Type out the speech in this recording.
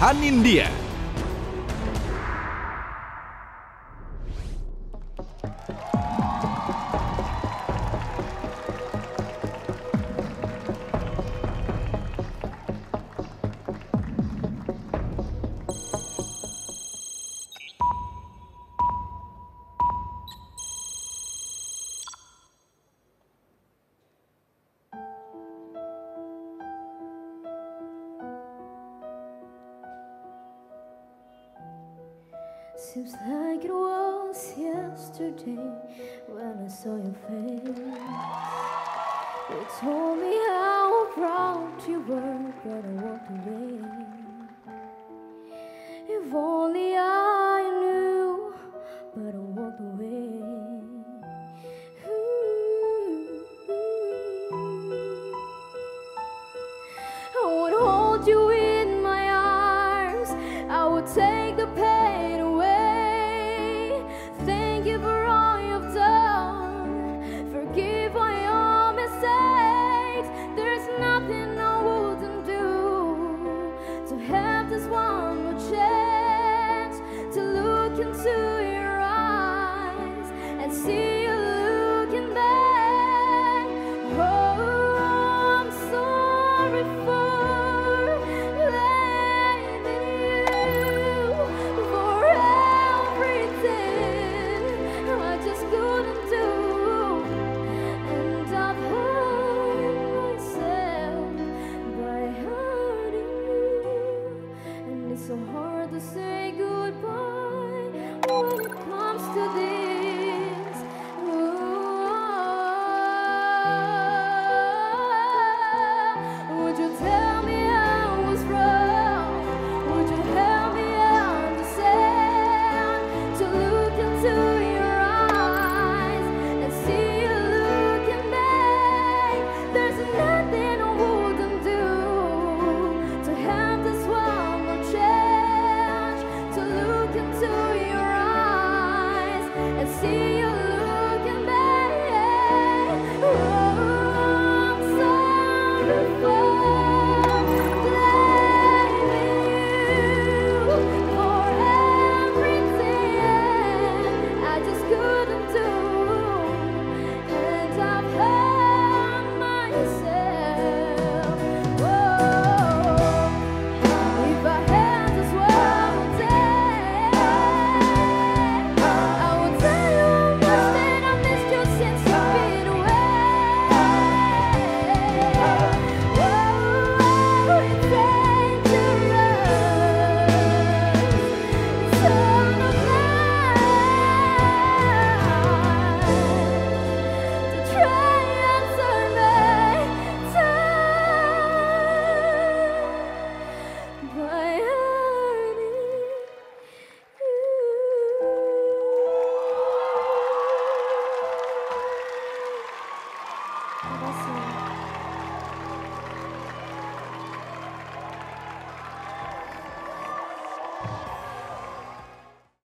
Hanindia. Seems like it was yesterday when I saw your face. You told me how proud you were, but I walked away. If only I knew, but I walked away. Ooh. I would hold you in my arms, I would take.